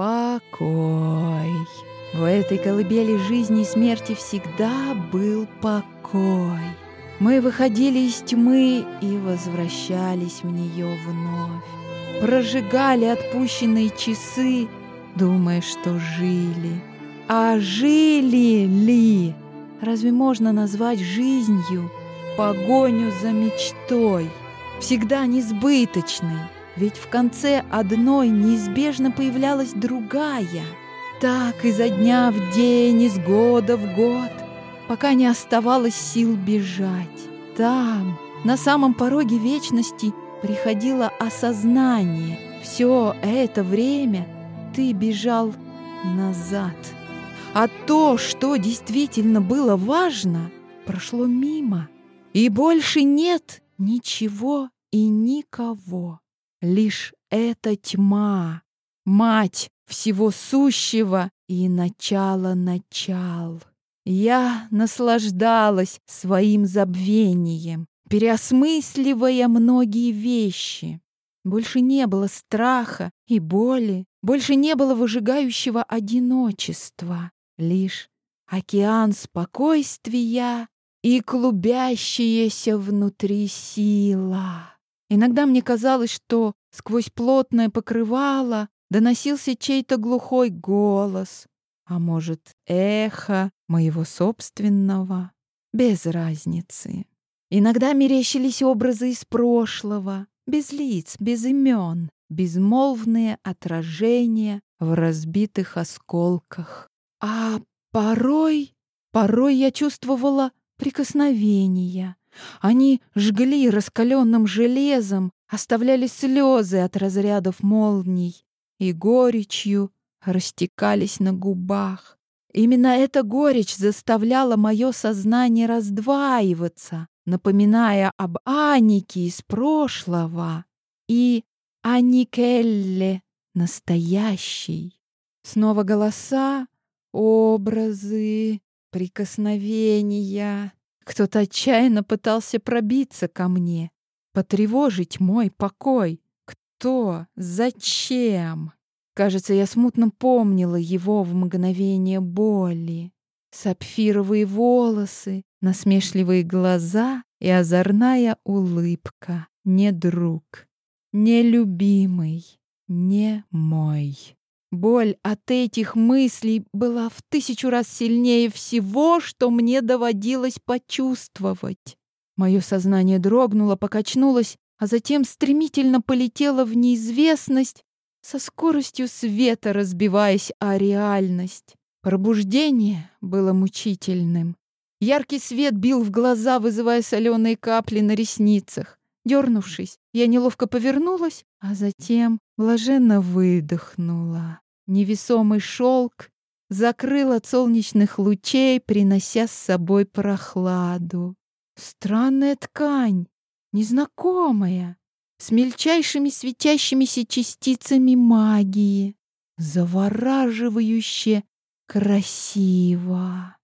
Покой. В этой колыбели жизни и смерти всегда был покой. Мы выходили из тьмы и возвращались в нее вновь. Прожигали отпущенные часы, думая, что жили. А жили ли? Разве можно назвать жизнью погоню за мечтой? Всегда несбыточной, ведь в конце одной неизбежно появлялась другая. Так изо дня в день, из года в год — пока не оставалось сил бежать. Там, на самом пороге вечности, приходило осознание. Все это время ты бежал назад. А то, что действительно было важно, прошло мимо. И больше нет ничего и никого. Лишь эта тьма, мать всего сущего и начало начал. Я наслаждалась своим забвением, переосмысливая многие вещи. Больше не было страха и боли, больше не было выжигающего одиночества, лишь океан спокойствия и клубящаяся внутри сила. Иногда мне казалось, что сквозь плотное покрывало доносился чей-то глухой голос, а может, эхо моего собственного, без разницы. Иногда мерещились образы из прошлого, без лиц, без имен, безмолвные отражения в разбитых осколках. А порой, порой я чувствовала прикосновения. Они жгли раскаленным железом, оставляли слезы от разрядов молний и горечью растекались на губах. Именно эта горечь заставляла мое сознание раздваиваться, напоминая об Анике из прошлого и Аникелле настоящей. Снова голоса, образы, прикосновения. Кто-то отчаянно пытался пробиться ко мне, потревожить мой покой. Кто? Зачем? Кажется, я смутно помнила его в мгновение боли. Сапфировые волосы, насмешливые глаза и озорная улыбка. Не друг, не любимый, не мой. Боль от этих мыслей была в тысячу раз сильнее всего, что мне доводилось почувствовать. Мое сознание дрогнуло, покачнулось, а затем стремительно полетело в неизвестность, со скоростью света разбиваясь о реальность. Пробуждение было мучительным. Яркий свет бил в глаза, вызывая соленые капли на ресницах. Дернувшись, я неловко повернулась, а затем блаженно выдохнула. Невесомый шелк закрыл от солнечных лучей, принося с собой прохладу. Странная ткань, незнакомая с мельчайшими светящимися частицами магии. Завораживающе красиво.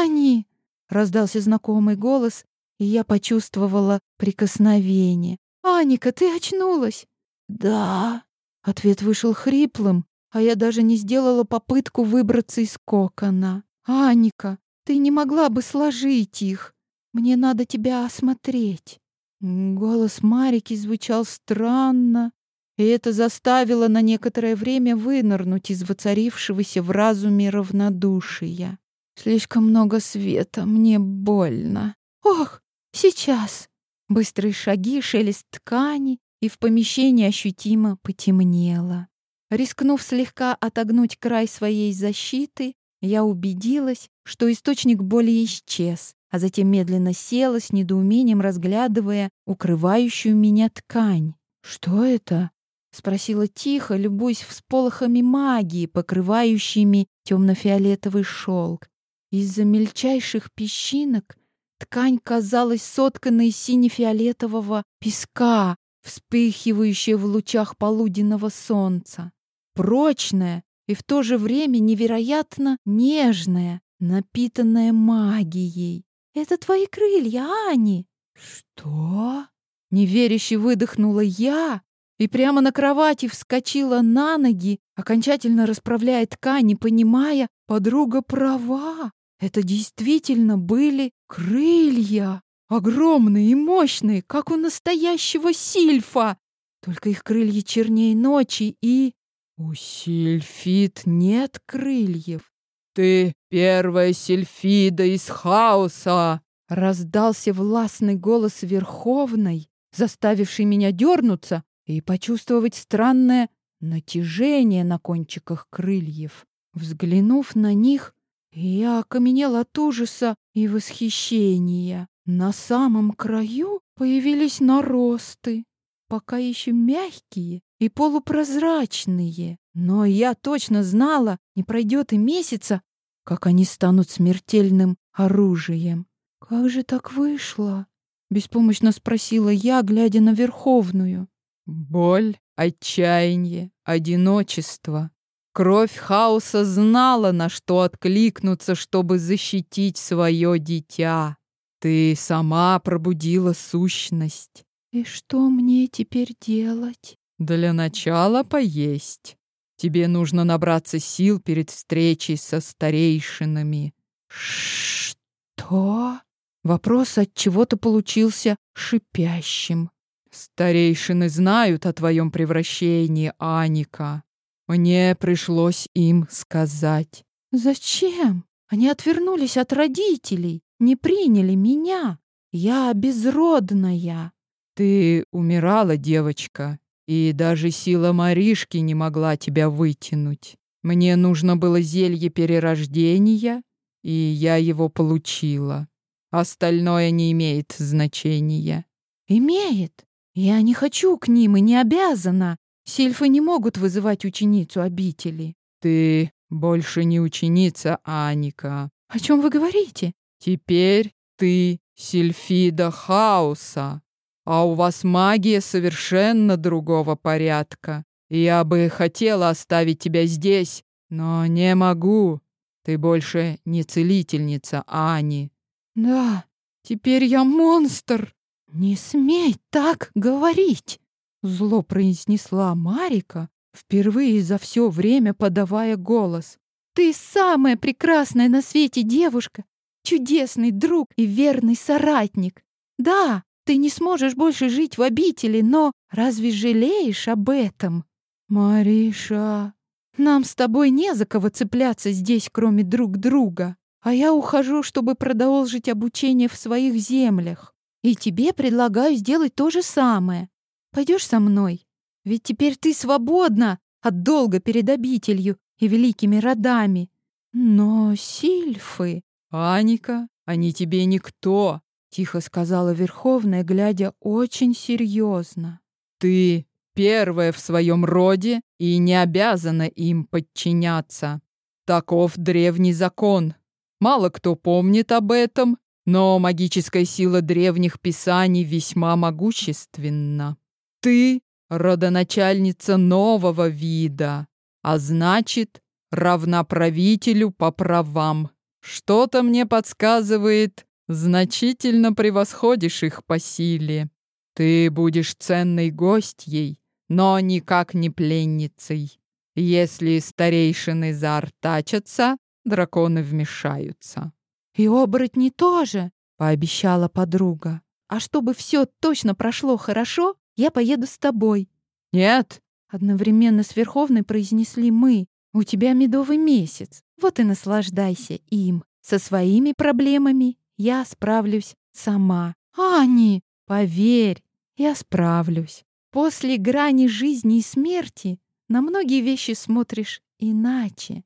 «Ани!» — раздался знакомый голос, и я почувствовала прикосновение. «Аника, ты очнулась?» «Да». Ответ вышел хриплым, а я даже не сделала попытку выбраться из кокона. «Аника, ты не могла бы сложить их? Мне надо тебя осмотреть». Голос Марики звучал странно, и это заставило на некоторое время вынырнуть из воцарившегося в разуме равнодушия. Слишком много света, мне больно. Ох, сейчас! Быстрые шаги, шелест ткани, и в помещении ощутимо потемнело. Рискнув слегка отогнуть край своей защиты, я убедилась, что источник боли исчез, а затем медленно села с недоумением, разглядывая укрывающую меня ткань. «Что это?» — спросила тихо, любуясь всполохами магии, покрывающими темно-фиолетовый шелк. Из-за мельчайших песчинок ткань казалась сотканной из сине-фиолетового песка, вспыхивающая в лучах полуденного солнца. Прочная и в то же время невероятно нежная, напитанная магией. Это твои крылья, Ани!» «Что?» Неверяще выдохнула я и прямо на кровати вскочила на ноги, окончательно расправляя ткань, понимая, подруга права. Это действительно были крылья. Огромные и мощные, как у настоящего сильфа. Только их крылья чернее ночи и... У сильфид нет крыльев. «Ты первая сильфида из хаоса!» Раздался властный голос Верховной, заставивший меня дернуться и почувствовать странное натяжение на кончиках крыльев. Взглянув на них, я окаменел от ужаса и восхищения. На самом краю появились наросты, пока еще мягкие и полупрозрачные. Но я точно знала, не пройдет и месяца, как они станут смертельным оружием. «Как же так вышло?» — беспомощно спросила я, глядя на Верховную. «Боль, отчаяние, одиночество. Кровь хаоса знала, на что откликнуться, чтобы защитить свое дитя. Ты сама пробудила сущность. И что мне теперь делать? Для начала поесть. Тебе нужно набраться сил перед встречей со старейшинами. Что? Вопрос от чего-то получился шипящим. Старейшины знают о твоем превращении, Аника. Мне пришлось им сказать. Зачем? Они отвернулись от родителей не приняли меня. Я безродная. Ты умирала, девочка, и даже сила Маришки не могла тебя вытянуть. Мне нужно было зелье перерождения, и я его получила. Остальное не имеет значения. Имеет. Я не хочу к ним и не обязана. Сильфы не могут вызывать ученицу обители. Ты больше не ученица, Аника. О чем вы говорите? Теперь ты Сильфида Хаоса, а у вас магия совершенно другого порядка. Я бы хотела оставить тебя здесь, но не могу. Ты больше не целительница Ани. Да, теперь я монстр. Не смей так говорить, зло произнесла Марика, впервые за все время подавая голос. Ты самая прекрасная на свете девушка, чудесный друг и верный соратник. Да, ты не сможешь больше жить в обители, но разве жалеешь об этом? Мариша, нам с тобой не за кого цепляться здесь, кроме друг друга. А я ухожу, чтобы продолжить обучение в своих землях. И тебе предлагаю сделать то же самое. Пойдешь со мной? Ведь теперь ты свободна от долга перед обителью и великими родами. Но сильфы... «Аника, они тебе никто», — тихо сказала Верховная, глядя очень серьезно. «Ты первая в своем роде и не обязана им подчиняться. Таков древний закон. Мало кто помнит об этом, но магическая сила древних писаний весьма могущественна. Ты — родоначальница нового вида, а значит, равна правителю по правам. Что-то мне подсказывает, значительно превосходишь их по силе. Ты будешь ценной гостьей, но никак не пленницей. Если старейшины заортачатся, драконы вмешаются. И оборотни тоже, пообещала подруга. А чтобы все точно прошло хорошо, я поеду с тобой. Нет, одновременно с Верховной произнесли мы. У тебя медовый месяц. Вот и наслаждайся им. Со своими проблемами я справлюсь сама. Ани, поверь, я справлюсь. После грани жизни и смерти на многие вещи смотришь иначе.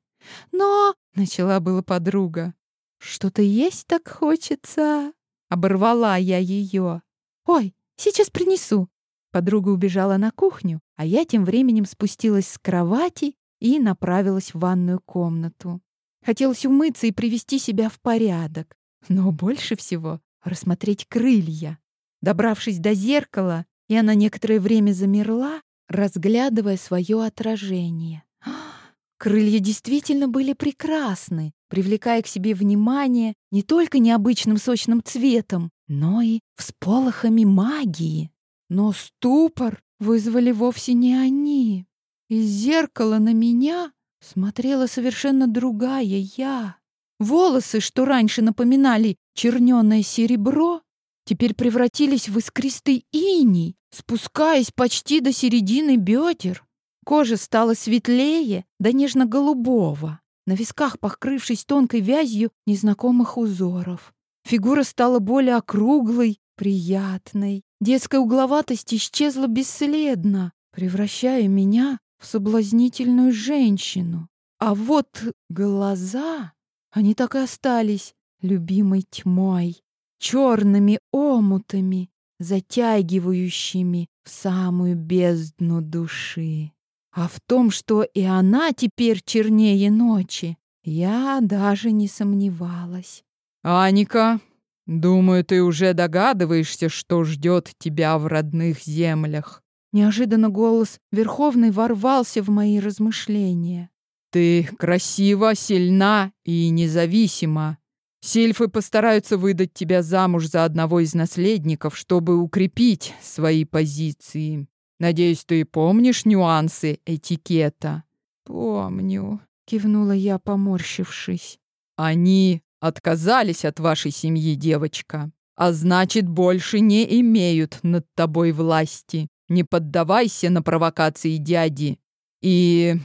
Но, — начала была подруга, — что-то есть так хочется. Оборвала я ее. Ой, сейчас принесу. Подруга убежала на кухню, а я тем временем спустилась с кровати и направилась в ванную комнату. Хотелось умыться и привести себя в порядок, но больше всего рассмотреть крылья. Добравшись до зеркала, я на некоторое время замерла, разглядывая свое отражение. Крылья действительно были прекрасны, привлекая к себе внимание не только необычным сочным цветом, но и всполохами магии. Но ступор вызвали вовсе не они. Из зеркала на меня смотрела совершенно другая я. Волосы, что раньше напоминали чернёное серебро, теперь превратились в искристый иней, спускаясь почти до середины бедер. Кожа стала светлее, до нежно-голубого, на висках покрывшись тонкой вязью незнакомых узоров. Фигура стала более округлой, приятной. Детская угловатость исчезла бесследно, превращая меня в соблазнительную женщину. А вот глаза, они так и остались любимой тьмой, черными омутами, затягивающими в самую бездну души. А в том, что и она теперь чернее ночи, я даже не сомневалась. «Аника, думаю, ты уже догадываешься, что ждет тебя в родных землях». Неожиданно голос Верховный ворвался в мои размышления. «Ты красива, сильна и независима. Сильфы постараются выдать тебя замуж за одного из наследников, чтобы укрепить свои позиции. Надеюсь, ты помнишь нюансы этикета?» «Помню», — кивнула я, поморщившись. «Они отказались от вашей семьи, девочка, а значит, больше не имеют над тобой власти. Не поддавайся на провокации дяди и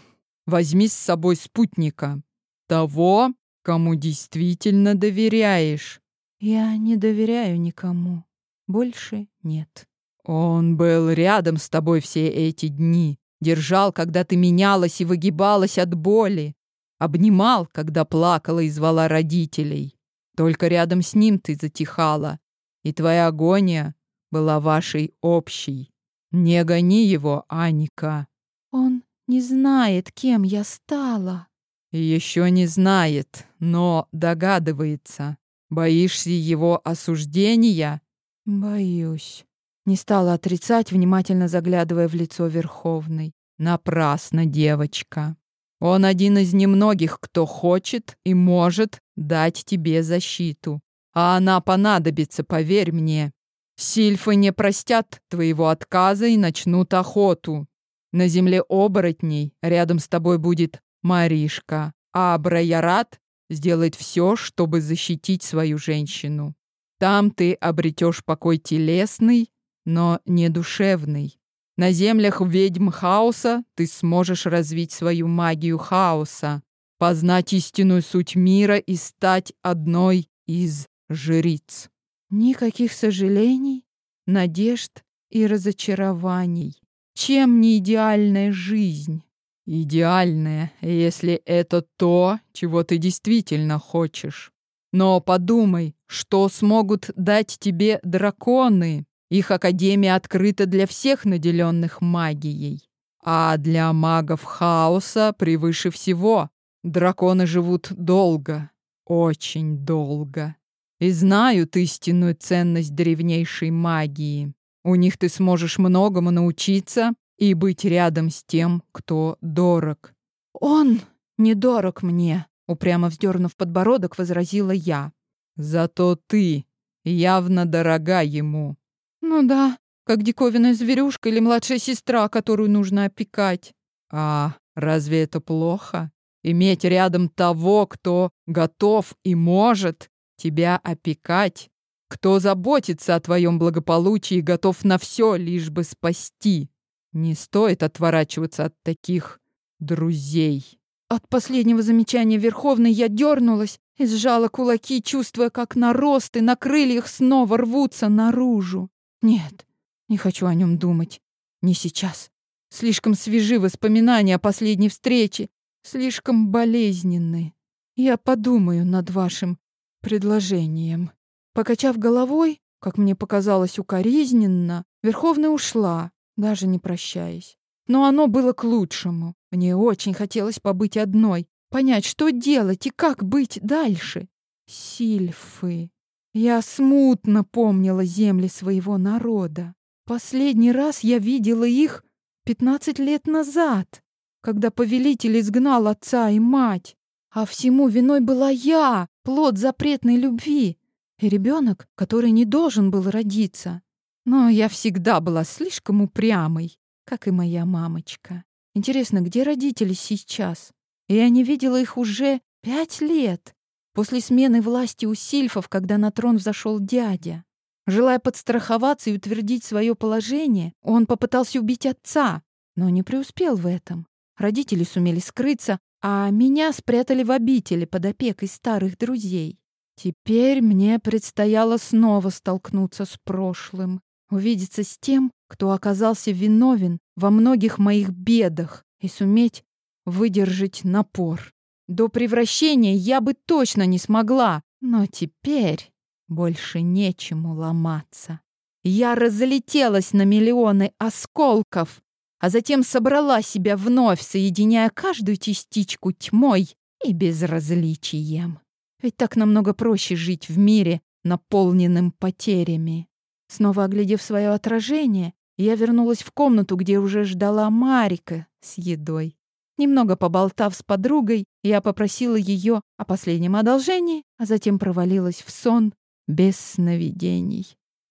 возьми с собой спутника, того, кому действительно доверяешь». «Я не доверяю никому. Больше нет». Он был рядом с тобой все эти дни, держал, когда ты менялась и выгибалась от боли, обнимал, когда плакала и звала родителей. Только рядом с ним ты затихала, и твоя агония была вашей общей. Не гони его, Аника. Он не знает, кем я стала. Еще не знает, но догадывается. Боишься его осуждения? Боюсь. Не стала отрицать, внимательно заглядывая в лицо Верховной. Напрасно, девочка. Он один из немногих, кто хочет и может дать тебе защиту. А она понадобится, поверь мне. Сильфы не простят твоего отказа и начнут охоту. На земле оборотней рядом с тобой будет Маришка, а Абраярат сделает все, чтобы защитить свою женщину. Там ты обретешь покой телесный но не душевный. На землях ведьм хаоса ты сможешь развить свою магию хаоса, познать истинную суть мира и стать одной из жриц. Никаких сожалений, надежд и разочарований. Чем не идеальная жизнь? Идеальная, если это то, чего ты действительно хочешь. Но подумай, что смогут дать тебе драконы, их академия открыта для всех наделенных магией. А для магов хаоса превыше всего. Драконы живут долго, очень долго. И знают истинную ценность древнейшей магии. У них ты сможешь многому научиться и быть рядом с тем, кто дорог. «Он недорог мне», — упрямо вздернув подбородок, возразила я. «Зато ты явно дорога ему. Ну да, как диковинная зверюшка или младшая сестра, которую нужно опекать. А разве это плохо? Иметь рядом того, кто готов и может тебя опекать, кто заботится о твоем благополучии и готов на все, лишь бы спасти. Не стоит отворачиваться от таких друзей. От последнего замечания Верховной я дернулась и сжала кулаки, чувствуя, как наросты на крыльях снова рвутся наружу. Нет, не хочу о нем думать. Не сейчас. Слишком свежи воспоминания о последней встрече. Слишком болезненны. Я подумаю над вашим предложением. Покачав головой, как мне показалось укоризненно, Верховная ушла, даже не прощаясь. Но оно было к лучшему. Мне очень хотелось побыть одной, понять, что делать и как быть дальше. Сильфы. Я смутно помнила земли своего народа. Последний раз я видела их пятнадцать лет назад, когда повелитель изгнал отца и мать. А всему виной была я, плод запретной любви, и ребенок, который не должен был родиться. Но я всегда была слишком упрямой, как и моя мамочка. Интересно, где родители сейчас? Я не видела их уже пять лет. После смены власти у сильфов, когда на трон взошел дядя. Желая подстраховаться и утвердить свое положение, он попытался убить отца, но не преуспел в этом. Родители сумели скрыться, а меня спрятали в обители под опекой старых друзей. Теперь мне предстояло снова столкнуться с прошлым, увидеться с тем, кто оказался виновен во многих моих бедах и суметь выдержать напор. До превращения я бы точно не смогла, но теперь больше нечему ломаться. Я разлетелась на миллионы осколков, а затем собрала себя вновь, соединяя каждую частичку тьмой и безразличием. Ведь так намного проще жить в мире, наполненным потерями. Снова оглядев свое отражение, я вернулась в комнату, где уже ждала Марика с едой. Немного поболтав с подругой, я попросила ее о последнем одолжении, а затем провалилась в сон без сновидений.